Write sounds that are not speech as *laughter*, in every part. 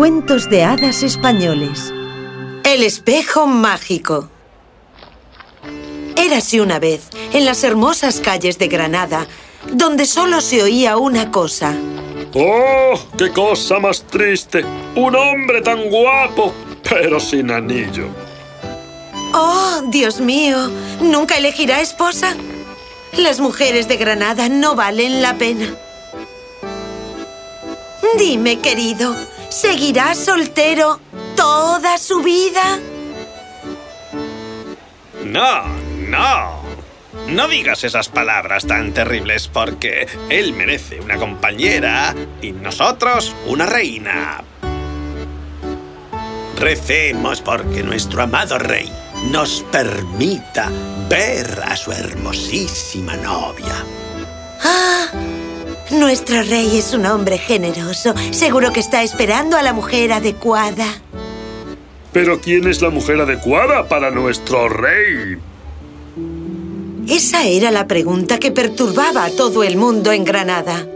Cuentos de hadas españoles. El espejo mágico. Érase una vez, en las hermosas calles de Granada, donde solo se oía una cosa. ¡Oh, qué cosa más triste! Un hombre tan guapo, pero sin anillo. ¡Oh, Dios mío! ¿Nunca elegirá esposa? Las mujeres de Granada no valen la pena. Dime, querido, ¿seguirá soltero toda su vida? No, no. No digas esas palabras tan terribles porque él merece una compañera y nosotros una reina. Recemos porque nuestro amado rey nos permita ver a su hermosísima novia. ¡Ah! Nuestro rey es un hombre generoso. Seguro que está esperando a la mujer adecuada. Pero ¿quién es la mujer adecuada para nuestro rey? Esa era la pregunta que perturbaba a todo el mundo en Granada.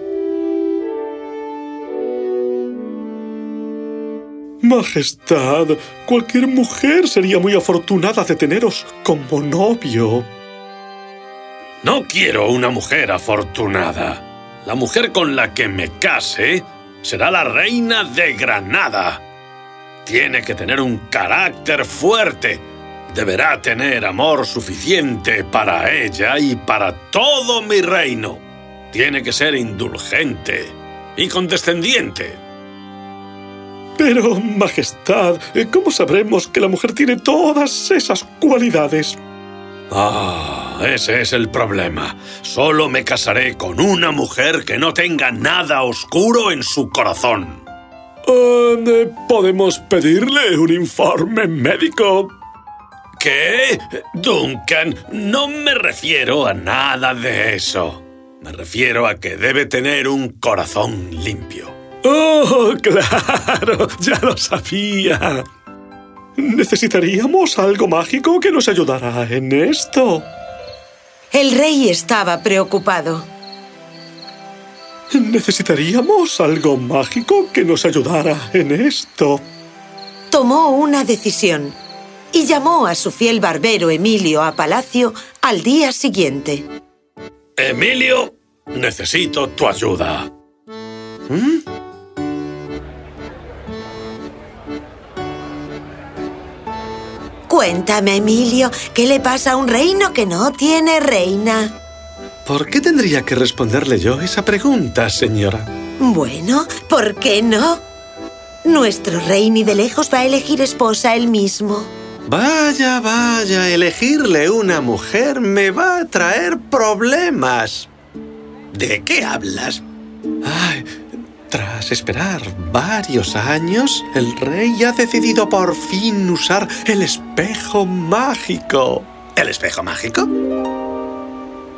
Majestad, cualquier mujer sería muy afortunada de teneros como novio. No quiero una mujer afortunada. La mujer con la que me case será la reina de Granada. Tiene que tener un carácter fuerte. Deberá tener amor suficiente para ella y para todo mi reino. Tiene que ser indulgente y condescendiente. Pero, Majestad, ¿cómo sabremos que la mujer tiene todas esas cualidades? Ah, ese es el problema. Solo me casaré con una mujer que no tenga nada oscuro en su corazón. ¿Podemos pedirle un informe médico? ¿Qué? Duncan, no me refiero a nada de eso. Me refiero a que debe tener un corazón limpio. ¡Oh, claro! Ya lo sabía. Necesitaríamos algo mágico que nos ayudara en esto. El rey estaba preocupado. Necesitaríamos algo mágico que nos ayudara en esto. Tomó una decisión y llamó a su fiel barbero Emilio a palacio al día siguiente. Emilio, necesito tu ayuda. ¿Mm? Cuéntame, Emilio, ¿qué le pasa a un reino que no tiene reina? ¿Por qué tendría que responderle yo esa pregunta, señora? Bueno, ¿por qué no? Nuestro rey ni de lejos va a elegir esposa él mismo. Vaya, vaya, elegirle una mujer me va a traer problemas. ¿De qué hablas? Ay, tras esperar varios años, el rey ha decidido por fin usar el espejo mágico. ¿El espejo mágico?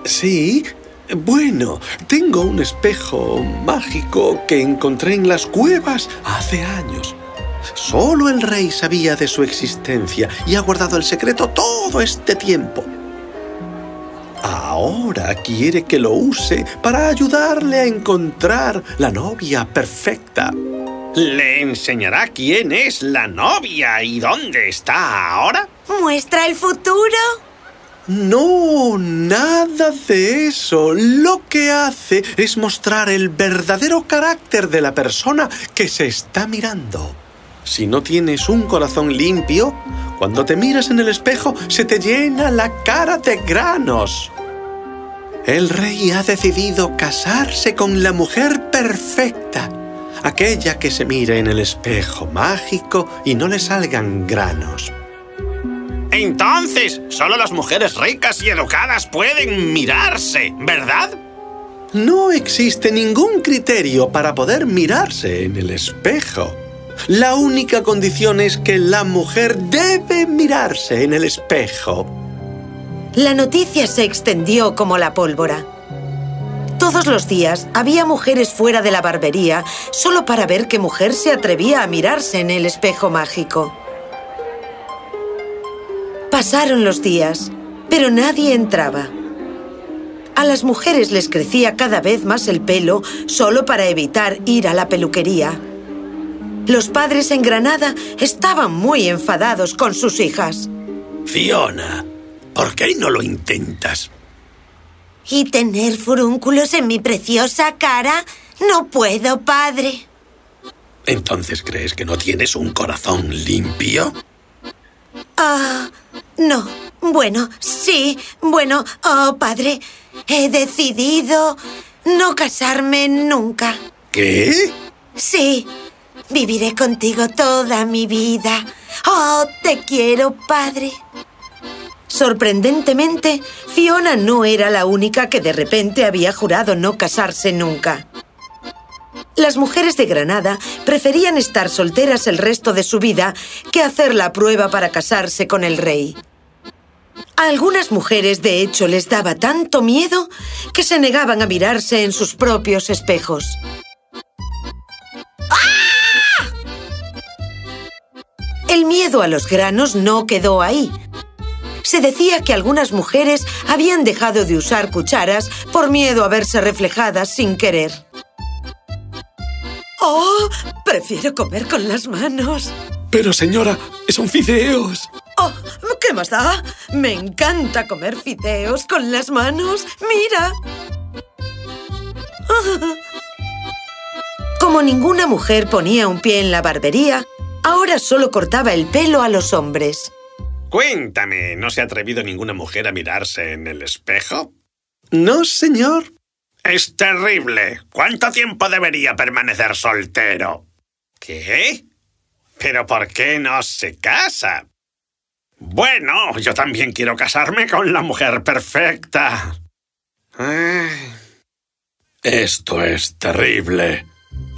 Sí. Bueno, tengo un espejo mágico que encontré en las cuevas hace años. Solo el rey sabía de su existencia y ha guardado el secreto todo este tiempo. Ahora quiere que lo use para ayudarle a encontrar la novia perfecta. ¿Le enseñará quién es la novia y dónde está ahora? ¿Muestra el futuro? No, nada de eso. Lo que hace es mostrar el verdadero carácter de la persona que se está mirando. Si no tienes un corazón limpio, cuando te miras en el espejo se te llena la cara de granos. El rey ha decidido casarse con la mujer perfecta, aquella que se mire en el espejo mágico y no le salgan granos. Entonces, solo las mujeres ricas y educadas pueden mirarse, ¿verdad? No existe ningún criterio para poder mirarse en el espejo. La única condición es que la mujer debe mirarse en el espejo. La noticia se extendió como la pólvora. Todos los días había mujeres fuera de la barbería solo para ver qué mujer se atrevía a mirarse en el espejo mágico. Pasaron los días, pero nadie entraba. A las mujeres les crecía cada vez más el pelo solo para evitar ir a la peluquería. Los padres en Granada estaban muy enfadados con sus hijas. Fiona, ¿por qué no lo intentas? ¿Y tener furúnculos en mi preciosa cara? No puedo, padre. ¿Entonces crees que no tienes un corazón limpio? Ah, no. Bueno, sí. Bueno, oh, padre, he decidido no casarme nunca. ¿Qué? Sí. Viviré contigo toda mi vida. Oh, te quiero, padre. Sorprendentemente, Fiona no era la única que de repente había jurado no casarse nunca. Las mujeres de Granada preferían estar solteras el resto de su vida que hacer la prueba para casarse con el rey. A algunas mujeres, de hecho, les daba tanto miedo que se negaban a mirarse en sus propios espejos. El miedo a los granos no quedó ahí. Se decía que algunas mujeres habían dejado de usar cucharas por miedo a verse reflejadas sin querer. ¡Oh! Prefiero comer con las manos. Pero señora, son fideos. ¡Oh! ¿Qué más da? Me encanta comer fideos con las manos. ¡Mira! *laughs* Como ninguna mujer ponía un pie en la barbería, ahora solo cortaba el pelo a los hombres. Cuéntame, ¿no se ha atrevido ninguna mujer a mirarse en el espejo? No, señor. Es terrible. ¿Cuánto tiempo debería permanecer soltero? ¿Qué? ¿Pero por qué no se casa? Bueno, yo también quiero casarme con la mujer perfecta. Esto es terrible.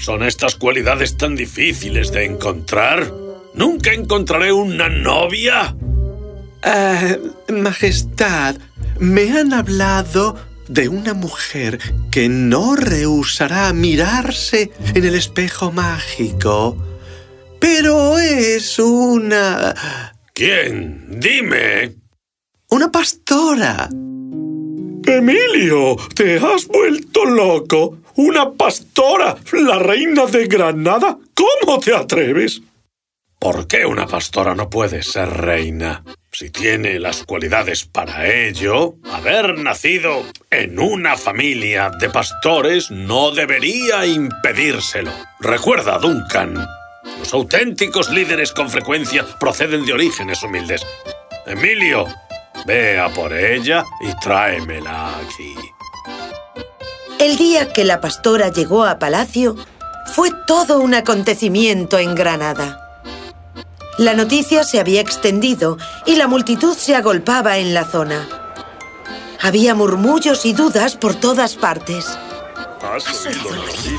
¿Son estas cualidades tan difíciles de encontrar? ¿Nunca encontraré una novia? Ah, majestad, me han hablado de una mujer que no rehusará mirarse en el espejo mágico. Pero es una... ¿Quién? Dime. Una pastora. Emilio, te has vuelto loco. ¿Una pastora? ¿La reina de Granada? ¿Cómo te atreves? ¿Por qué una pastora no puede ser reina? Si tiene las cualidades para ello, haber nacido en una familia de pastores no debería impedírselo. Recuerda, Duncan, los auténticos líderes con frecuencia proceden de orígenes humildes. Emilio, ve a por ella y tráemela aquí. El día que la pastora llegó a palacio, fue todo un acontecimiento en Granada. La noticia se había extendido y la multitud se agolpaba en la zona. Había murmullos y dudas por todas partes. ¿Has oído la noticia?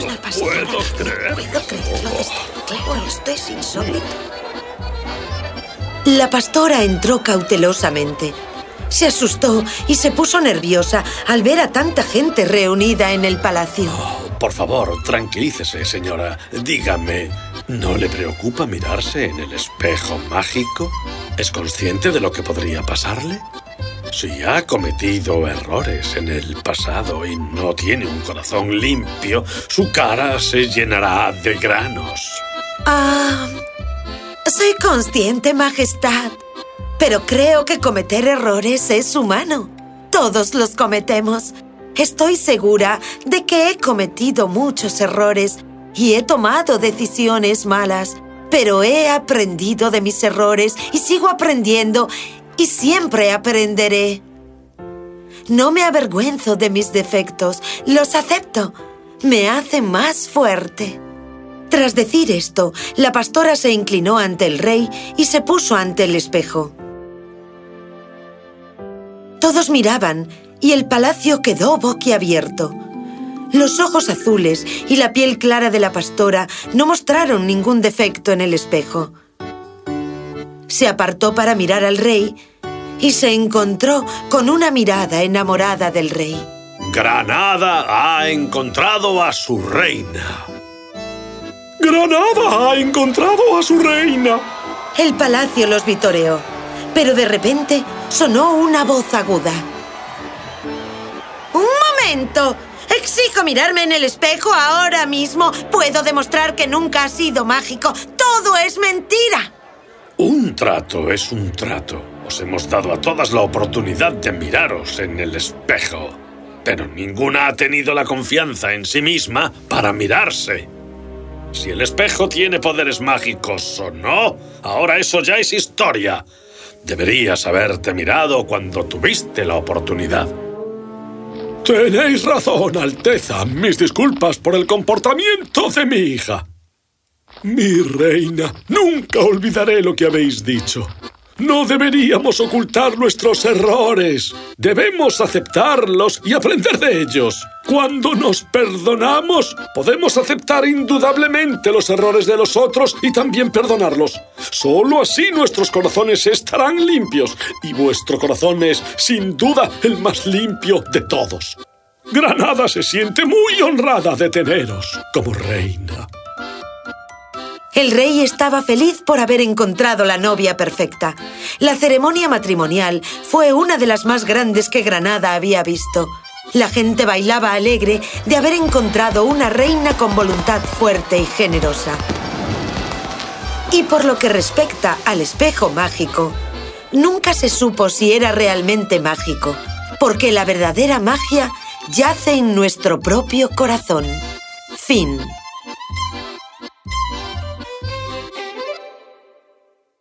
Yo no puedo creerlo. Esto es insólito. La pastora entró cautelosamente. Se asustó y se puso nerviosa al ver a tanta gente reunida en el palacio. Por favor, tranquilícese, señora. Dígame, ¿no le preocupa mirarse en el espejo mágico? ¿Es consciente de lo que podría pasarle? Si ha cometido errores en el pasado y no tiene un corazón limpio, su cara se llenará de granos. Ah, soy consciente, Majestad. Pero creo que cometer errores es humano. Todos los cometemos. Estoy segura de que he cometido muchos errores y he tomado decisiones malas, pero he aprendido de mis errores y sigo aprendiendo y siempre aprenderé. No me avergüenzo de mis defectos, los acepto. Me hace más fuerte. Tras decir esto, la pastora se inclinó ante el rey y se puso ante el espejo. Todos miraban y el palacio quedó boquiabierto. Los ojos azules y la piel clara de la pastora no mostraron ningún defecto en el espejo. Se apartó para mirar al rey y se encontró con una mirada enamorada del rey. Granada ha encontrado a su reina. Granada ha encontrado a su reina. El palacio los vitoreó, pero de repente sonó una voz aguda. ¡Un momento! Exijo mirarme en el espejo ahora mismo. Puedo demostrar que nunca ha sido mágico. Todo es mentira. Un trato es un trato. Os hemos dado a todas la oportunidad de miraros en el espejo. Pero ninguna ha tenido la confianza en sí misma para mirarse. Si el espejo tiene poderes mágicos o no, ahora eso ya es historia. Deberías haberte mirado cuando tuviste la oportunidad. Tenéis razón, Alteza. Mis disculpas por el comportamiento de mi hija. Mi reina, nunca olvidaré lo que habéis dicho. No deberíamos ocultar nuestros errores. Debemos aceptarlos y aprender de ellos. Cuando nos perdonamos, podemos aceptar indudablemente los errores de los otros y también perdonarlos. Solo así nuestros corazones estarán limpios y vuestro corazón es, sin duda, el más limpio de todos. Granada se siente muy honrada de teneros como reina. El rey estaba feliz por haber encontrado la novia perfecta. La ceremonia matrimonial fue una de las más grandes que Granada había visto. La gente bailaba alegre de haber encontrado una reina con voluntad fuerte y generosa. Y por lo que respecta al espejo mágico, nunca se supo si era realmente mágico, porque la verdadera magia yace en nuestro propio corazón. Fin.